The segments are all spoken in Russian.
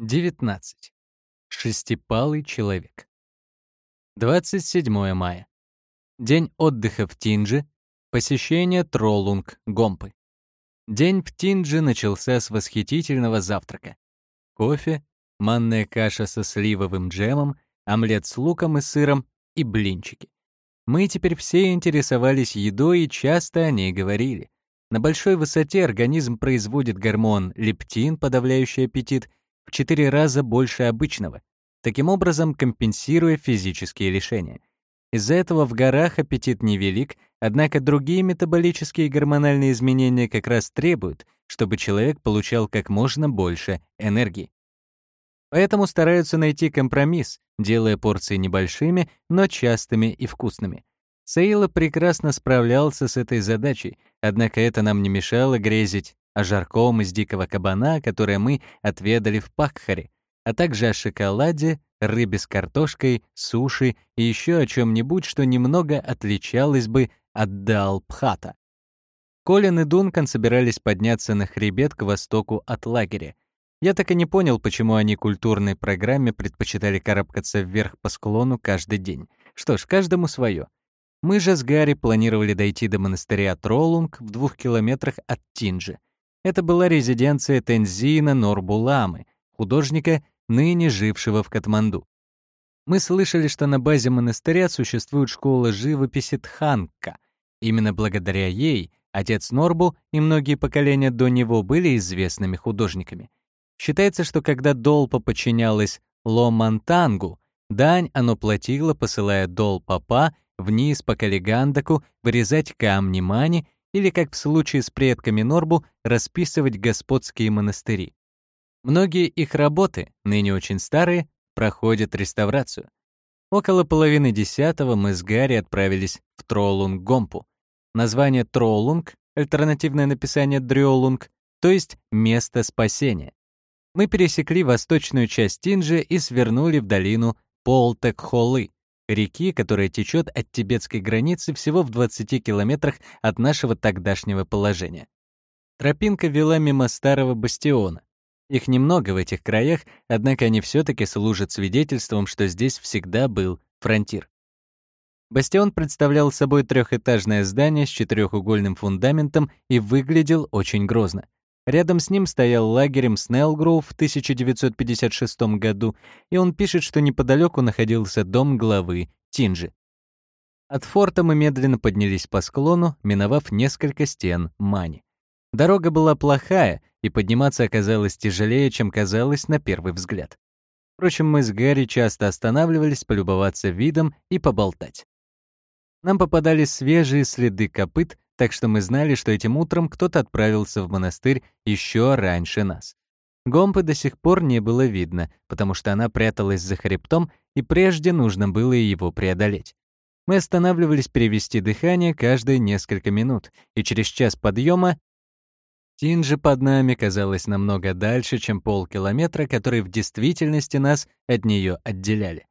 19. Шестипалый человек. 27 мая. День отдыха в Тинже. Посещение Троллунг, Гомпы. День в Тинже начался с восхитительного завтрака. Кофе, манная каша со сливовым джемом, омлет с луком и сыром и блинчики. Мы теперь все интересовались едой и часто о ней говорили. На большой высоте организм производит гормон лептин, подавляющий аппетит, в 4 раза больше обычного, таким образом компенсируя физические лишения. Из-за этого в горах аппетит невелик, однако другие метаболические и гормональные изменения как раз требуют, чтобы человек получал как можно больше энергии. Поэтому стараются найти компромисс, делая порции небольшими, но частыми и вкусными. Саила прекрасно справлялся с этой задачей, однако это нам не мешало грезить о жарком из дикого кабана, которое мы отведали в Пакхаре, а также о шоколаде, рыбе с картошкой, суши и еще о чем-нибудь, что немного отличалось бы от Далпхата. Колин и Дункан собирались подняться на хребет к востоку от лагеря. Я так и не понял, почему они культурной программе предпочитали карабкаться вверх по склону каждый день. Что ж, каждому свое. Мы же с Гарри планировали дойти до монастыря Троллунг в двух километрах от Тинджи. Это была резиденция Тензина Норбуламы, художника, ныне жившего в Катманду. Мы слышали, что на базе монастыря существует школа живописи Тханка. Именно благодаря ей отец Норбу и многие поколения до него были известными художниками. Считается, что когда Долпа подчинялась Ломантангу, дань оно платило, посылая Дол-Папа вниз по Калигандаку вырезать камни мани или, как в случае с предками Норбу, расписывать господские монастыри. Многие их работы, ныне очень старые, проходят реставрацию. Около половины десятого мы с Гарри отправились в Тролунг-Гомпу. Название Тролунг — альтернативное написание Дрёлунг, то есть «место спасения». Мы пересекли восточную часть Тинджи и свернули в долину Полтек-Холы, реки, которая течет от тибетской границы всего в 20 километрах от нашего тогдашнего положения. Тропинка вела мимо старого бастиона. Их немного в этих краях, однако они все-таки служат свидетельством, что здесь всегда был фронтир. Бастион представлял собой трехэтажное здание с четырехугольным фундаментом и выглядел очень грозно. Рядом с ним стоял лагерем Снеллгроув в 1956 году, и он пишет, что неподалеку находился дом главы Тинджи. От форта мы медленно поднялись по склону, миновав несколько стен Мани. Дорога была плохая, и подниматься оказалось тяжелее, чем казалось на первый взгляд. Впрочем, мы с Гарри часто останавливались полюбоваться видом и поболтать. Нам попадались свежие следы копыт, так что мы знали, что этим утром кто-то отправился в монастырь еще раньше нас. Гомпы до сих пор не было видно, потому что она пряталась за хребтом, и прежде нужно было его преодолеть. Мы останавливались перевести дыхание каждые несколько минут, и через час подъема Тинжи под нами казалось намного дальше, чем полкилометра, которые в действительности нас от нее отделяли.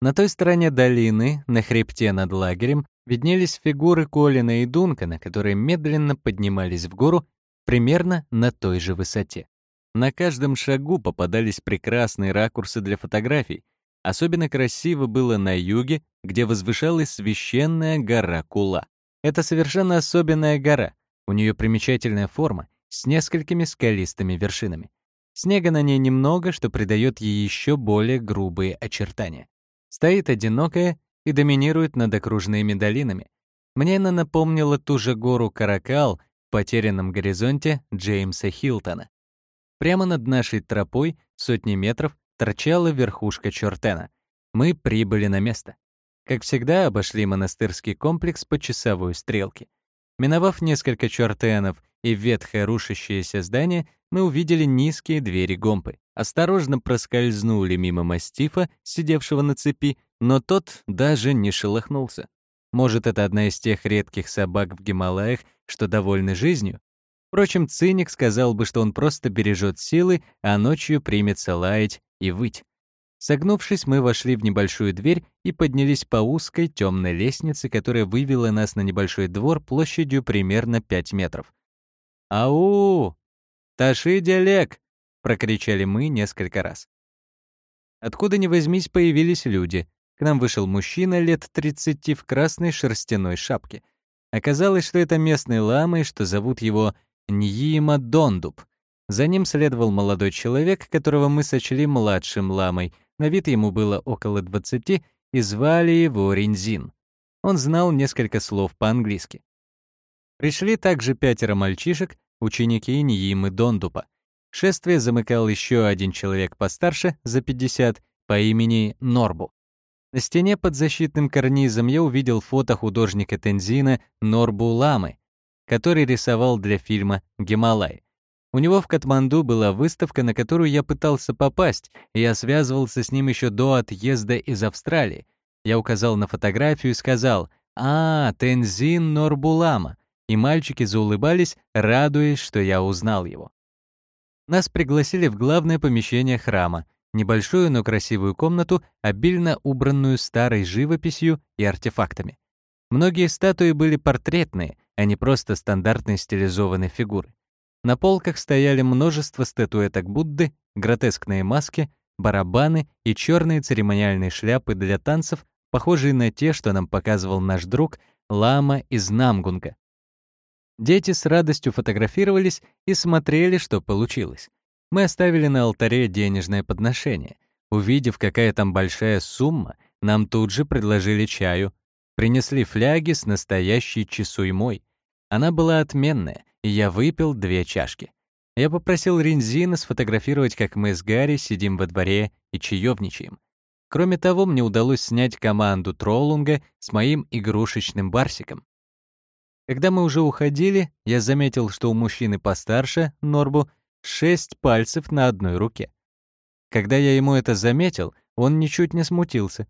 На той стороне долины, на хребте над лагерем, виднелись фигуры Колина и Дункана, которые медленно поднимались в гору примерно на той же высоте. На каждом шагу попадались прекрасные ракурсы для фотографий. Особенно красиво было на юге, где возвышалась священная гора Кула. Это совершенно особенная гора. У нее примечательная форма с несколькими скалистыми вершинами. Снега на ней немного, что придает ей еще более грубые очертания. Стоит одинокая и доминирует над окружными долинами. Мне она напомнила ту же гору Каракал в потерянном горизонте Джеймса Хилтона. Прямо над нашей тропой, сотни метров, торчала верхушка Чортена. Мы прибыли на место. Как всегда, обошли монастырский комплекс по часовой стрелке. Миновав несколько чертенов и ветхое рушащееся здание, мы увидели низкие двери гомпы. Осторожно проскользнули мимо мастифа, сидевшего на цепи, но тот даже не шелохнулся. Может, это одна из тех редких собак в Гималаях, что довольны жизнью? Впрочем, циник сказал бы, что он просто бережет силы, а ночью примется лаять и выть. Согнувшись, мы вошли в небольшую дверь и поднялись по узкой темной лестнице, которая вывела нас на небольшой двор площадью примерно 5 метров. «Ау! Таши Диалек!» — прокричали мы несколько раз. Откуда ни возьмись, появились люди. К нам вышел мужчина лет 30 в красной шерстяной шапке. Оказалось, что это местный лама и что зовут его Ньима Дондуб. За ним следовал молодой человек, которого мы сочли младшим ламой. На вид ему было около 20, и звали его Ринзин. Он знал несколько слов по-английски. Пришли также пятеро мальчишек, ученики Ньимы Дондупа. Шествие замыкал еще один человек постарше, за 50, по имени Норбу. На стене под защитным карнизом я увидел фото художника Тензина Норбу Ламы, который рисовал для фильма «Гималай». У него в Катманду была выставка, на которую я пытался попасть, и я связывался с ним еще до отъезда из Австралии. Я указал на фотографию и сказал «А, Тензин Норбулама», и мальчики заулыбались, радуясь, что я узнал его. Нас пригласили в главное помещение храма, небольшую, но красивую комнату, обильно убранную старой живописью и артефактами. Многие статуи были портретные, а не просто стандартные стилизованные фигуры. На полках стояли множество статуэток Будды, гротескные маски, барабаны и черные церемониальные шляпы для танцев, похожие на те, что нам показывал наш друг Лама из Намгунга. Дети с радостью фотографировались и смотрели, что получилось. Мы оставили на алтаре денежное подношение. Увидев, какая там большая сумма, нам тут же предложили чаю. Принесли фляги с настоящей чесуймой. Она была отменная, и я выпил две чашки. Я попросил Ринзина сфотографировать, как мы с Гарри сидим во дворе и чаевничаем. Кроме того, мне удалось снять команду троллунга с моим игрушечным барсиком. Когда мы уже уходили, я заметил, что у мужчины постарше, Норбу, шесть пальцев на одной руке. Когда я ему это заметил, он ничуть не смутился.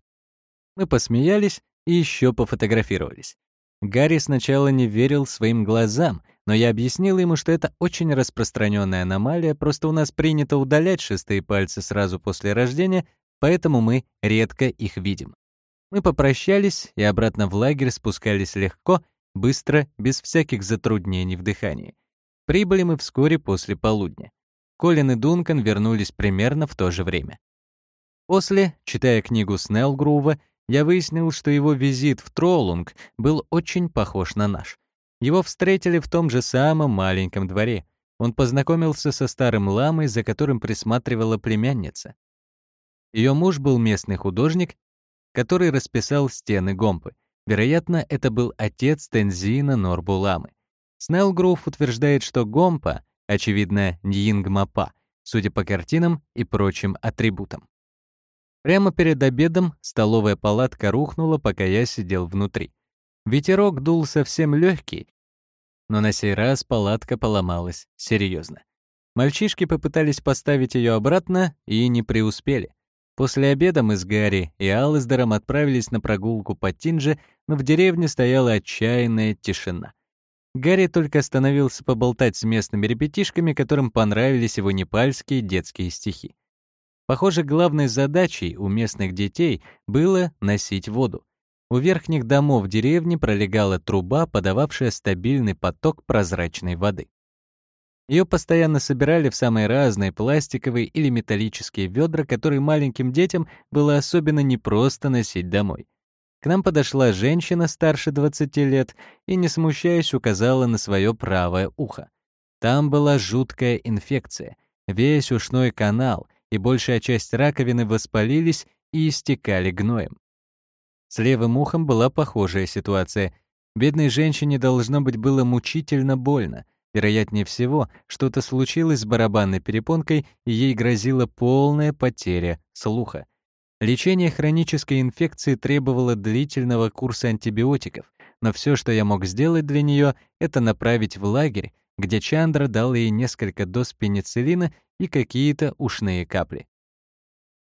Мы посмеялись и еще пофотографировались. Гарри сначала не верил своим глазам, но я объяснил ему, что это очень распространенная аномалия, просто у нас принято удалять шестые пальцы сразу после рождения, поэтому мы редко их видим. Мы попрощались и обратно в лагерь спускались легко, быстро, без всяких затруднений в дыхании. Прибыли мы вскоре после полудня. Колин и Дункан вернулись примерно в то же время. После, читая книгу Снеллгрува, я выяснил, что его визит в Троллунг был очень похож на наш. Его встретили в том же самом маленьком дворе. Он познакомился со старым ламой, за которым присматривала племянница. Ее муж был местный художник, который расписал стены Гомпы. Вероятно, это был отец Тензина Норбуламы. Снеллгрув утверждает, что Гомпа, очевидно, Ньингмапа, судя по картинам и прочим атрибутам. Прямо перед обедом столовая палатка рухнула, пока я сидел внутри. Ветерок дул совсем легкий, но на сей раз палатка поломалась серьезно. Мальчишки попытались поставить ее обратно и не преуспели. После обеда мы с Гарри и Аллесдером отправились на прогулку по Тинже, но в деревне стояла отчаянная тишина. Гарри только остановился поболтать с местными ребятишками, которым понравились его непальские детские стихи. Похоже, главной задачей у местных детей было носить воду. У верхних домов деревни пролегала труба, подававшая стабильный поток прозрачной воды. Ее постоянно собирали в самые разные пластиковые или металлические ведра, которые маленьким детям было особенно непросто носить домой. К нам подошла женщина старше 20 лет и, не смущаясь, указала на свое правое ухо. Там была жуткая инфекция. Весь ушной канал и большая часть раковины воспалились и истекали гноем. С левым ухом была похожая ситуация. Бедной женщине должно быть было мучительно больно — Вероятнее всего, что-то случилось с барабанной перепонкой, и ей грозила полная потеря слуха. Лечение хронической инфекции требовало длительного курса антибиотиков, но все, что я мог сделать для нее, это направить в лагерь, где Чандра дал ей несколько доз пенициллина и какие-то ушные капли.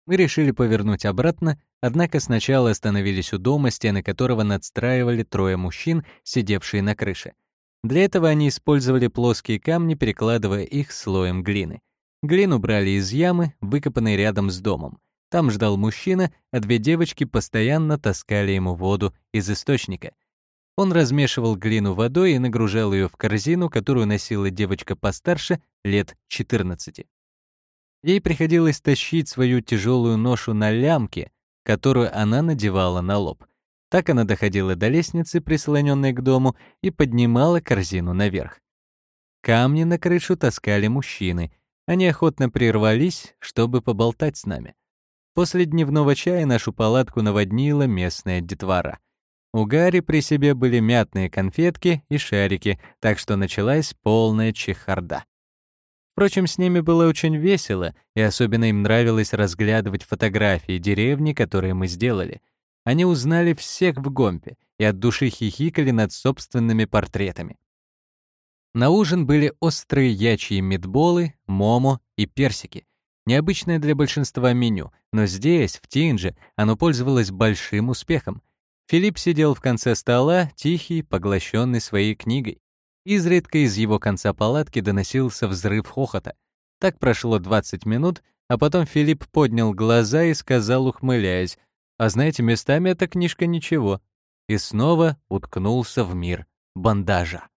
Мы решили повернуть обратно, однако сначала остановились у дома, стены которого надстраивали трое мужчин, сидевшие на крыше. Для этого они использовали плоские камни, перекладывая их слоем глины. Глину брали из ямы, выкопанной рядом с домом. Там ждал мужчина, а две девочки постоянно таскали ему воду из источника. Он размешивал глину водой и нагружал ее в корзину, которую носила девочка постарше, лет 14. Ей приходилось тащить свою тяжелую ношу на лямке, которую она надевала на лоб. Так она доходила до лестницы, прислоненной к дому, и поднимала корзину наверх. Камни на крышу таскали мужчины. Они охотно прервались, чтобы поболтать с нами. После дневного чая нашу палатку наводнила местная детвора. У Гарри при себе были мятные конфетки и шарики, так что началась полная чехарда. Впрочем, с ними было очень весело, и особенно им нравилось разглядывать фотографии деревни, которые мы сделали. Они узнали всех в Гомпе и от души хихикали над собственными портретами. На ужин были острые ячьи мидболы, момо и персики. Необычное для большинства меню, но здесь, в Тинже, оно пользовалось большим успехом. Филипп сидел в конце стола, тихий, поглощенный своей книгой. Изредка из его конца палатки доносился взрыв хохота. Так прошло 20 минут, а потом Филипп поднял глаза и сказал, ухмыляясь, «А знаете, местами эта книжка ничего». И снова уткнулся в мир бандажа.